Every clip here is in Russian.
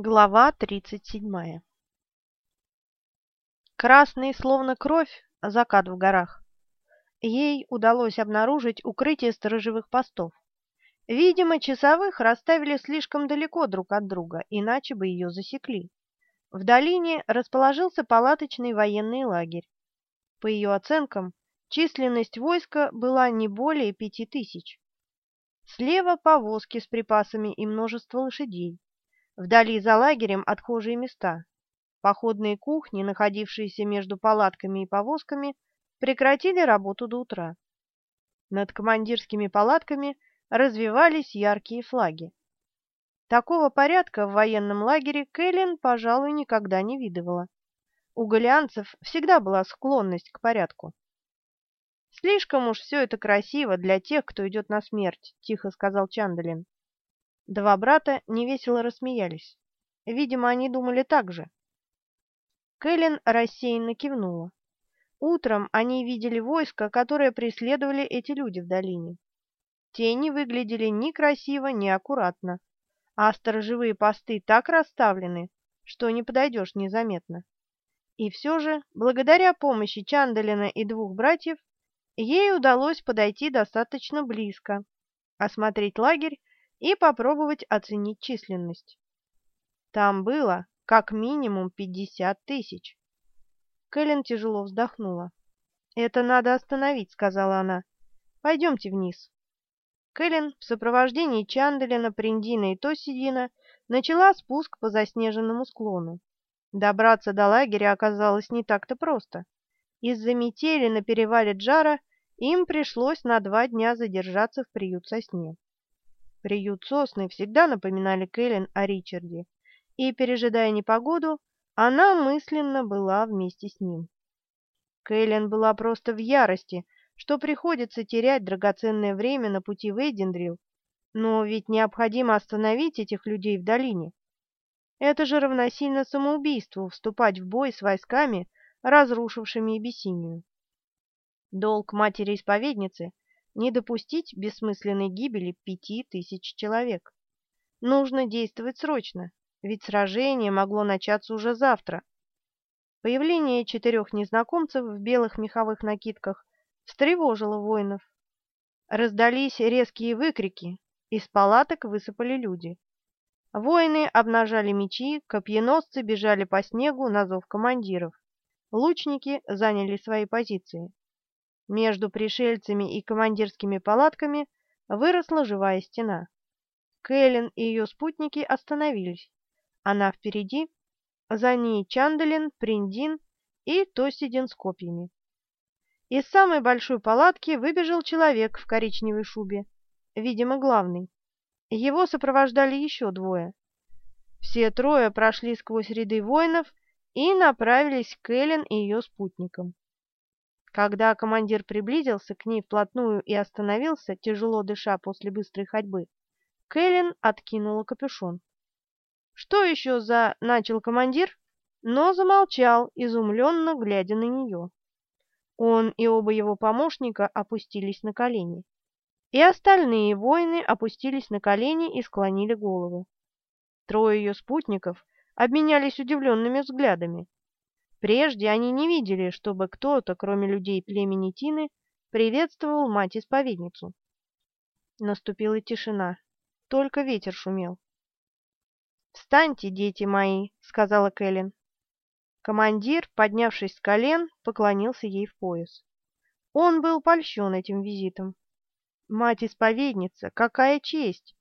Глава тридцать седьмая Красный, словно кровь, закат в горах. Ей удалось обнаружить укрытие сторожевых постов. Видимо, часовых расставили слишком далеко друг от друга, иначе бы ее засекли. В долине расположился палаточный военный лагерь. По ее оценкам, численность войска была не более пяти тысяч. Слева повозки с припасами и множество лошадей. Вдали за лагерем отхожие места. Походные кухни, находившиеся между палатками и повозками, прекратили работу до утра. Над командирскими палатками развивались яркие флаги. Такого порядка в военном лагере Кэлен, пожалуй, никогда не видывала. У галианцев всегда была склонность к порядку. «Слишком уж все это красиво для тех, кто идет на смерть», — тихо сказал Чандалин. Два брата невесело рассмеялись. Видимо, они думали так же. Кэлен рассеянно кивнула. Утром они видели войско, которое преследовали эти люди в долине. Тени выглядели ни красиво, ни аккуратно, а сторожевые посты так расставлены, что не подойдешь незаметно. И все же, благодаря помощи Чандалина и двух братьев, ей удалось подойти достаточно близко, осмотреть лагерь и попробовать оценить численность. Там было как минимум пятьдесят тысяч. Кэлен тяжело вздохнула. «Это надо остановить», — сказала она. «Пойдемте вниз». Кэлен в сопровождении Чанделина, Приндина и Тосидина начала спуск по заснеженному склону. Добраться до лагеря оказалось не так-то просто. Из-за метели на перевале Джара им пришлось на два дня задержаться в приют сосне. Приют сосны всегда напоминали Кэлен о Ричарде, и, пережидая непогоду, она мысленно была вместе с ним. Кэлен была просто в ярости, что приходится терять драгоценное время на пути в Эйдендрил, но ведь необходимо остановить этих людей в долине. Это же равносильно самоубийству вступать в бой с войсками, разрушившими Эбиссинию. Долг матери-исповедницы не допустить бессмысленной гибели пяти тысяч человек. Нужно действовать срочно, ведь сражение могло начаться уже завтра. Появление четырех незнакомцев в белых меховых накидках встревожило воинов. Раздались резкие выкрики, из палаток высыпали люди. Воины обнажали мечи, копьеносцы бежали по снегу на зов командиров. Лучники заняли свои позиции. Между пришельцами и командирскими палатками выросла живая стена. Кэлен и ее спутники остановились. Она впереди, за ней Чандалин, Приндин и Тосидин с копьями. Из самой большой палатки выбежал человек в коричневой шубе, видимо, главный. Его сопровождали еще двое. Все трое прошли сквозь ряды воинов и направились к Эллен и ее спутникам. Когда командир приблизился к ней вплотную и остановился, тяжело дыша после быстрой ходьбы, Кэлен откинула капюшон. «Что еще за...» — начал командир, но замолчал, изумленно глядя на нее. Он и оба его помощника опустились на колени. И остальные воины опустились на колени и склонили головы. Трое ее спутников обменялись удивленными взглядами. Прежде они не видели, чтобы кто-то, кроме людей племени Тины, приветствовал мать-исповедницу. Наступила тишина, только ветер шумел. «Встаньте, дети мои», — сказала Кэлен. Командир, поднявшись с колен, поклонился ей в пояс. Он был польщен этим визитом. Мать-исповедница, какая честь!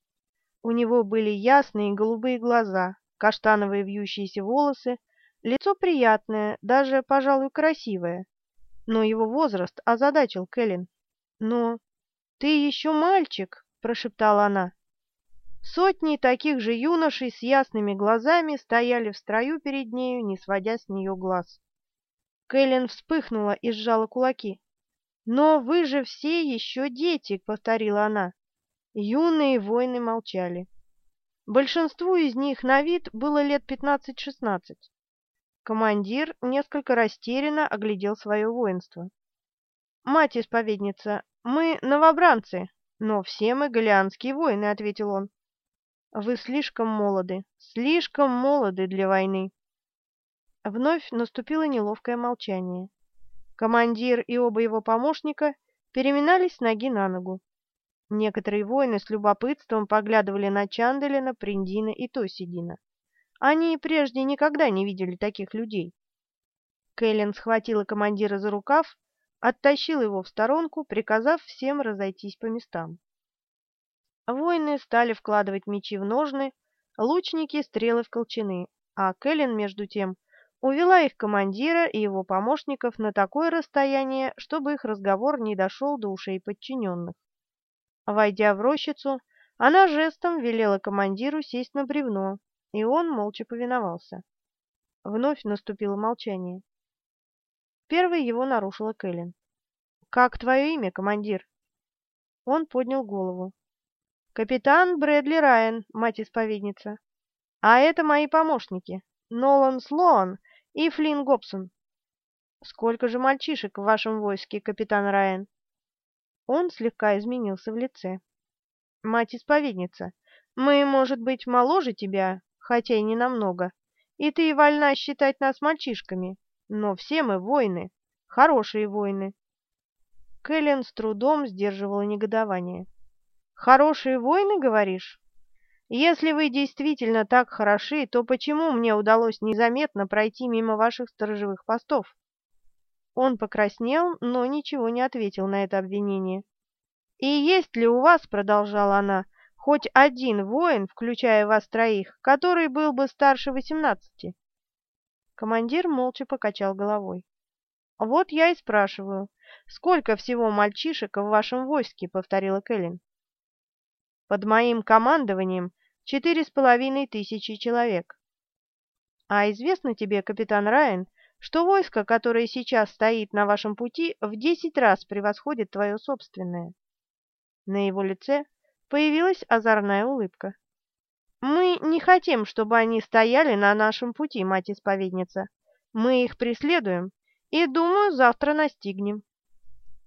У него были ясные голубые глаза, каштановые вьющиеся волосы Лицо приятное, даже, пожалуй, красивое. Но его возраст озадачил Кэлен. «Но ты еще мальчик!» — прошептала она. Сотни таких же юношей с ясными глазами стояли в строю перед нею, не сводя с нее глаз. Кэлен вспыхнула и сжала кулаки. «Но вы же все еще дети!» — повторила она. Юные воины молчали. Большинству из них на вид было лет пятнадцать-шестнадцать. Командир несколько растерянно оглядел свое воинство. «Мать-исповедница, мы новобранцы, но все мы галианские воины», — ответил он. Вы слишком молоды, слишком молоды для войны. Вновь наступило неловкое молчание. Командир и оба его помощника переминались с ноги на ногу. Некоторые воины с любопытством поглядывали на Чанделина, Приндина и Тосидина. Они прежде никогда не видели таких людей. Кэлен схватила командира за рукав, оттащила его в сторонку, приказав всем разойтись по местам. Воины стали вкладывать мечи в ножны, лучники — стрелы в колчаны, а Кэлен, между тем, увела их командира и его помощников на такое расстояние, чтобы их разговор не дошел до ушей подчиненных. Войдя в рощицу, она жестом велела командиру сесть на бревно, и он молча повиновался. Вновь наступило молчание. Первой его нарушила Кэлен. «Как твое имя, командир?» Он поднял голову. «Капитан Брэдли Райан, мать-исповедница. А это мои помощники, Нолан Слоан и Флинн Гобсон. Сколько же мальчишек в вашем войске, капитан Райан?» Он слегка изменился в лице. «Мать-исповедница, мы, может быть, моложе тебя, хотя и не намного, и ты вольна считать нас мальчишками, но все мы воины, хорошие воины». Кэлен с трудом сдерживала негодование. Хорошие воины, говоришь? Если вы действительно так хороши, то почему мне удалось незаметно пройти мимо ваших сторожевых постов? Он покраснел, но ничего не ответил на это обвинение. «И есть ли у вас, — продолжала она, — хоть один воин, включая вас троих, который был бы старше восемнадцати?» Командир молча покачал головой. «Вот я и спрашиваю, сколько всего мальчишек в вашем войске?» — повторила Кэлен. Под моим командованием четыре с половиной тысячи человек. А известно тебе, капитан Райан, что войско, которое сейчас стоит на вашем пути, в десять раз превосходит твое собственное?» На его лице появилась озорная улыбка. «Мы не хотим, чтобы они стояли на нашем пути, мать-исповедница. Мы их преследуем и, думаю, завтра настигнем».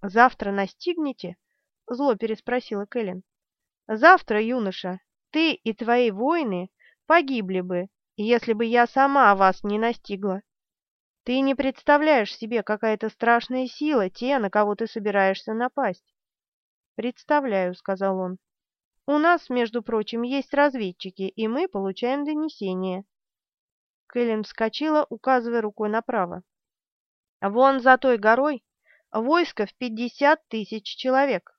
«Завтра настигнете?» — зло переспросила Кэлен. Завтра, юноша, ты и твои воины погибли бы, если бы я сама вас не настигла. Ты не представляешь себе, какая это страшная сила, те, на кого ты собираешься напасть. Представляю, сказал он. У нас, между прочим, есть разведчики, и мы получаем донесения. Кэлен вскочила, указывая рукой направо. Вон за той горой войско в пятьдесят тысяч человек.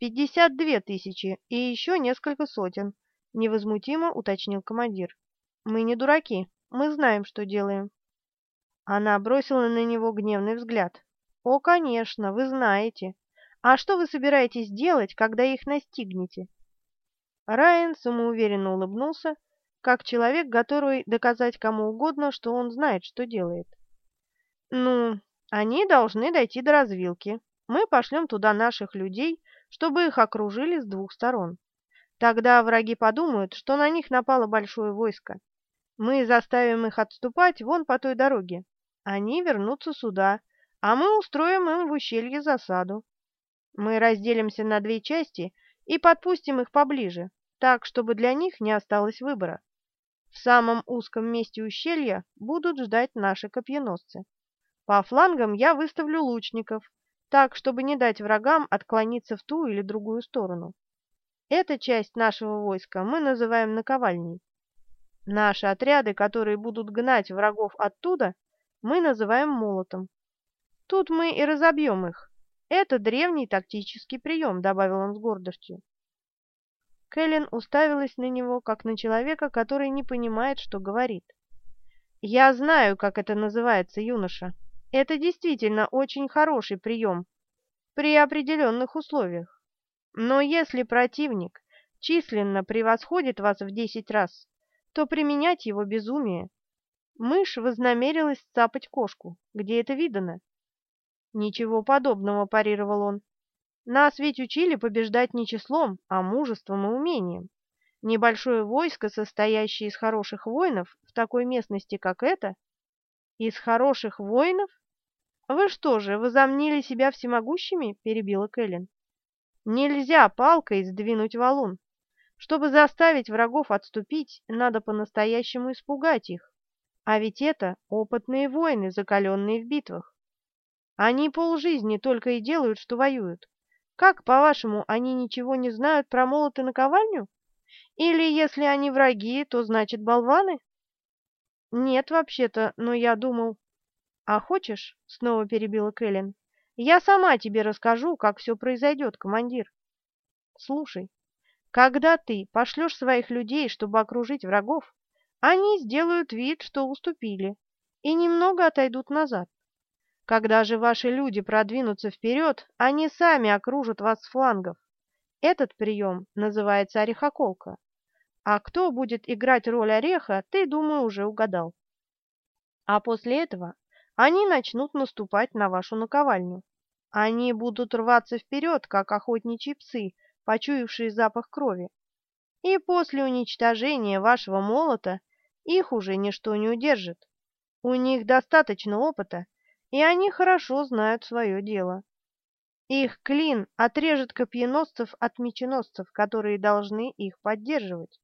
«Пятьдесят две тысячи и еще несколько сотен», — невозмутимо уточнил командир. «Мы не дураки, мы знаем, что делаем». Она бросила на него гневный взгляд. «О, конечно, вы знаете. А что вы собираетесь делать, когда их настигнете?» Райан самоуверенно улыбнулся, как человек, готовый доказать кому угодно, что он знает, что делает. «Ну, они должны дойти до развилки. Мы пошлем туда наших людей, чтобы их окружили с двух сторон. Тогда враги подумают, что на них напало большое войско. Мы заставим их отступать вон по той дороге. Они вернутся сюда, а мы устроим им в ущелье засаду. Мы разделимся на две части и подпустим их поближе, так, чтобы для них не осталось выбора. В самом узком месте ущелья будут ждать наши копьеносцы. По флангам я выставлю лучников, так, чтобы не дать врагам отклониться в ту или другую сторону. Эта часть нашего войска мы называем наковальней. Наши отряды, которые будут гнать врагов оттуда, мы называем молотом. Тут мы и разобьем их. Это древний тактический прием, добавил он с гордостью. Кэлен уставилась на него, как на человека, который не понимает, что говорит. «Я знаю, как это называется, юноша. Это действительно очень хороший прием при определенных условиях. Но если противник численно превосходит вас в десять раз, то применять его безумие. Мышь вознамерилась цапать кошку. Где это видано? Ничего подобного, парировал он. Нас ведь учили побеждать не числом, а мужеством и умением. Небольшое войско, состоящее из хороших воинов, в такой местности, как эта, из хороших воинов? «Вы что же, возомнили себя всемогущими?» — перебила Кэлен. «Нельзя палкой сдвинуть валун. Чтобы заставить врагов отступить, надо по-настоящему испугать их. А ведь это опытные воины, закаленные в битвах. Они полжизни только и делают, что воюют. Как, по-вашему, они ничего не знают про молот и наковальню? Или если они враги, то значит болваны? Нет, вообще-то, но я думал... А хочешь, — снова перебила Кэлен, — я сама тебе расскажу, как все произойдет, командир. Слушай, когда ты пошлешь своих людей, чтобы окружить врагов, они сделают вид, что уступили, и немного отойдут назад. Когда же ваши люди продвинутся вперед, они сами окружат вас с флангов. Этот прием называется орехоколка. А кто будет играть роль ореха, ты, думаю, уже угадал. А после этого они начнут наступать на вашу наковальню. Они будут рваться вперед, как охотничьи псы, почуявшие запах крови. И после уничтожения вашего молота их уже ничто не удержит. У них достаточно опыта, и они хорошо знают свое дело. Их клин отрежет копьеносцев от меченосцев, которые должны их поддерживать.